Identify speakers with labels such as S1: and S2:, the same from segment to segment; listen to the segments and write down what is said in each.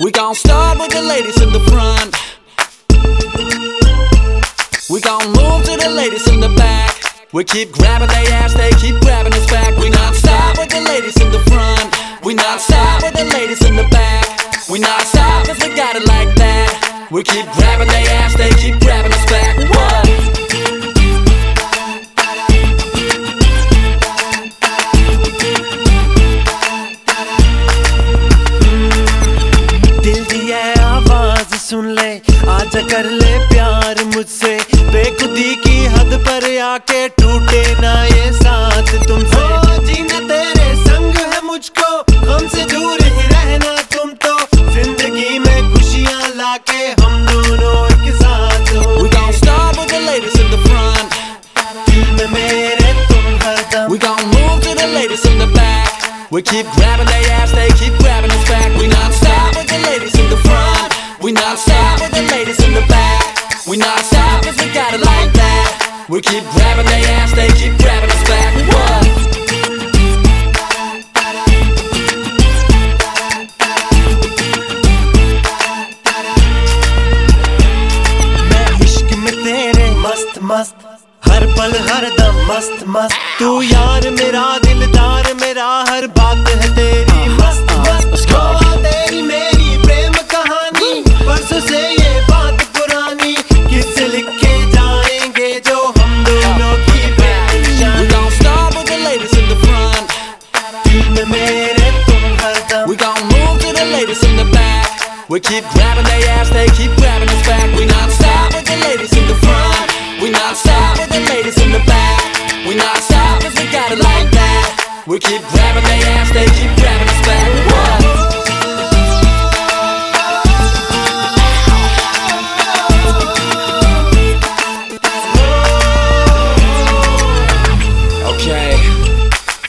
S1: We gon' start with the ladies in the front. We gon' move to the ladies in the back. We keep grabbing their ass, they keep grabbing us back. We not stop with the ladies in the front. We not stop with the ladies in the back. We not stop cause we got it like that. We keep grabbing their ass, they keep grabbing
S2: पर आके टूटे ना ये साथ तुमसे जीना तेरे संग है मुझको हमसे दूर ही रहना तुम तो जिंदगी में खुशियां लाके हम दोनों एक साथ हो
S1: We gon' start with the ladies in the front.
S2: दिल में मेरे तुम हरदम
S1: We gon' move to the ladies in the back. We keep grabbing their ass, they keep grabbing us back. We not stop with the ladies in the front. We not stop with the ladies in the back. We not stop cause we got it like that. We keep grabbing their ass, they keep grabbing us back. What?
S2: मस्त हर पल हर दम मस्त मस्त तू यार मेरा दिलदार मेरा हर बात है तेरी मस्त मस्त तेरी मेरी प्रेम कहानी परसों से ये
S1: We gon' move to the ladies in the back. We keep grabbing their ass, they keep grabbing us back. We not stop with the ladies in the front. We not stop with the ladies in the back. We not stop cause we got it like that. We keep grabbing their ass, they keep grabbing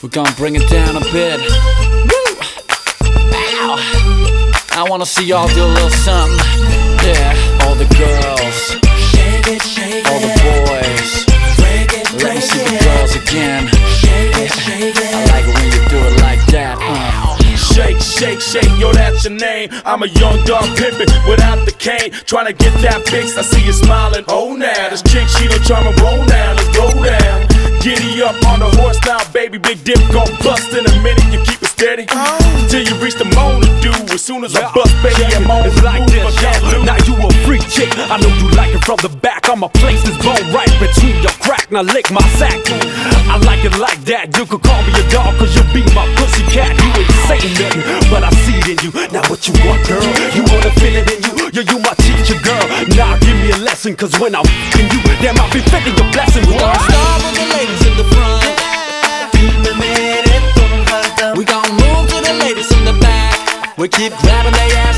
S1: we're gonna bring it down a bit. Woo! Ow! I wanna see y'all do a little something. Yeah, all the girls, shake it, shake it. all the boys. Break it, break Let me see the girls again. Shake it, shake it. I like it when you do it like that. Uh.
S3: Shake, shake, shake, yo, that's your name. I'm a young dog pimpin' without the cane. Tryna get that fix, I see you smiling. Oh, now, this chick, she don't try me roll down, let's go down. Giddy up on the horse now, baby. Big dip gon' bust in a minute, you keep it steady. Till you reach the moan to do. As soon as I bust, baby, I'm on
S4: It's like this, yeah. Now you a freak chick. I know you like it from the back. I'ma place this bone right between your crack. Now lick my sack. I like it like that. You could call me a dog, cause you be my pussy cat. You ain't saying nothing, but I see it in you. Now what you want, girl? You wanna feel it in you? Yeah, you my teacher, girl. Now give me a lesson, cause when I'm fing you, damn, I'll be fitting your blessing.
S1: We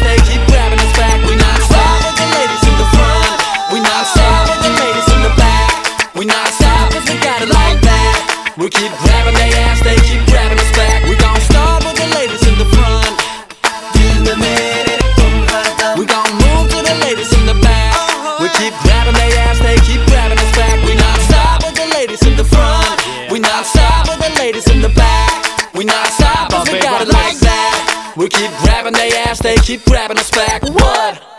S1: they keep grabbing us back. We not stop the ladies in the front. We not stop the ladies in the back. We not we got it like that. We keep grabbing their ass, they keep grabbing us back. We gon' keep grabbing their ass, they keep grabbing us back. What?